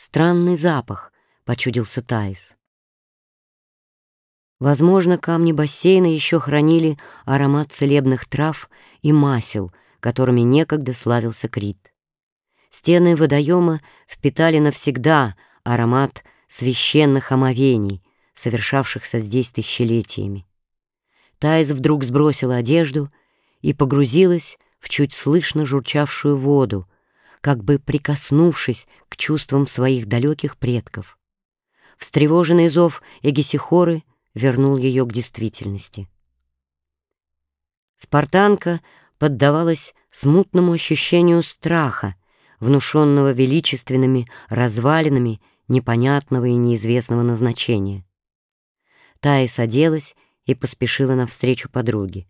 Странный запах, почудился Таис. Возможно, камни бассейна еще хранили аромат целебных трав и масел, которыми некогда славился Крит. Стены водоема впитали навсегда аромат священных омовений, совершавшихся здесь тысячелетиями. Таис вдруг сбросила одежду и погрузилась в чуть слышно журчавшую воду, как бы прикоснувшись к чувствам своих далеких предков. Встревоженный зов Эгисихоры вернул ее к действительности. Спартанка поддавалась смутному ощущению страха, внушенного величественными развалинами непонятного и неизвестного назначения. Таис оделась и поспешила навстречу подруге.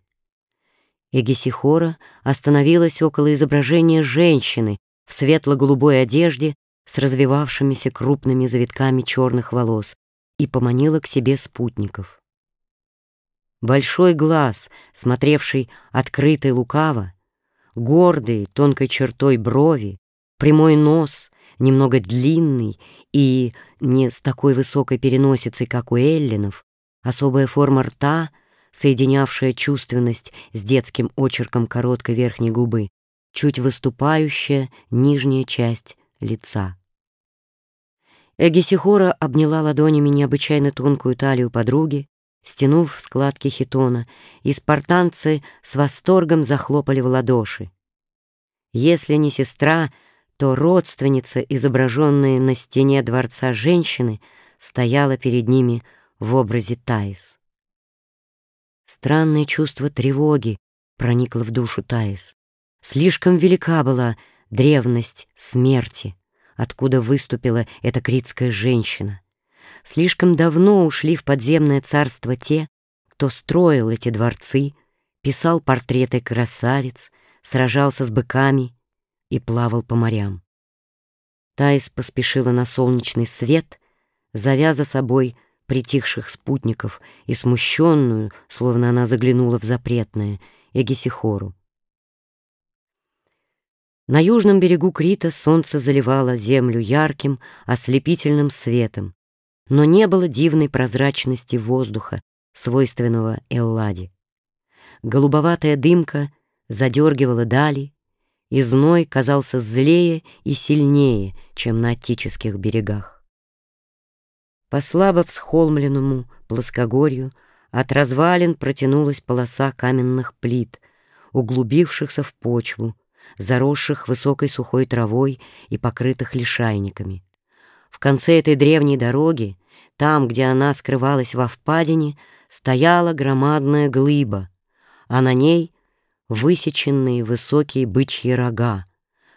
Эгисихора остановилась около изображения женщины в светло-голубой одежде с развивавшимися крупными завитками черных волос и поманила к себе спутников. Большой глаз, смотревший открыто и лукаво, гордые тонкой чертой брови, прямой нос, немного длинный и не с такой высокой переносицей, как у эллинов, особая форма рта, соединявшая чувственность с детским очерком короткой верхней губы, чуть выступающая нижняя часть лица. Эгисихора обняла ладонями необычайно тонкую талию подруги, стянув складки хитона, и спартанцы с восторгом захлопали в ладоши. Если не сестра, то родственница, изображенная на стене дворца женщины, стояла перед ними в образе Таис. Странное чувство тревоги проникло в душу Таис. Слишком велика была древность смерти, откуда выступила эта критская женщина. Слишком давно ушли в подземное царство те, кто строил эти дворцы, писал портреты красавиц, сражался с быками и плавал по морям. Таис поспешила на солнечный свет, завя за собой притихших спутников и смущенную, словно она заглянула в запретное, Эгисихору. На южном берегу Крита солнце заливало землю ярким, ослепительным светом, но не было дивной прозрачности воздуха, свойственного Элладе. Голубоватая дымка задергивала дали, и зной казался злее и сильнее, чем на Аттических берегах. По слабо всхолмленному плоскогорью от развалин протянулась полоса каменных плит, углубившихся в почву, заросших высокой сухой травой и покрытых лишайниками. В конце этой древней дороги, там, где она скрывалась во впадине, стояла громадная глыба, а на ней высеченные высокие бычьи рога,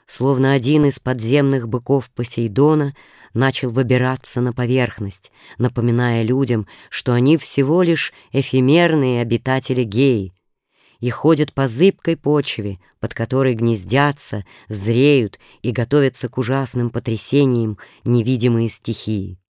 словно один из подземных быков Посейдона начал выбираться на поверхность, напоминая людям, что они всего лишь эфемерные обитатели геи и ходят по зыбкой почве, под которой гнездятся, зреют и готовятся к ужасным потрясениям невидимые стихии.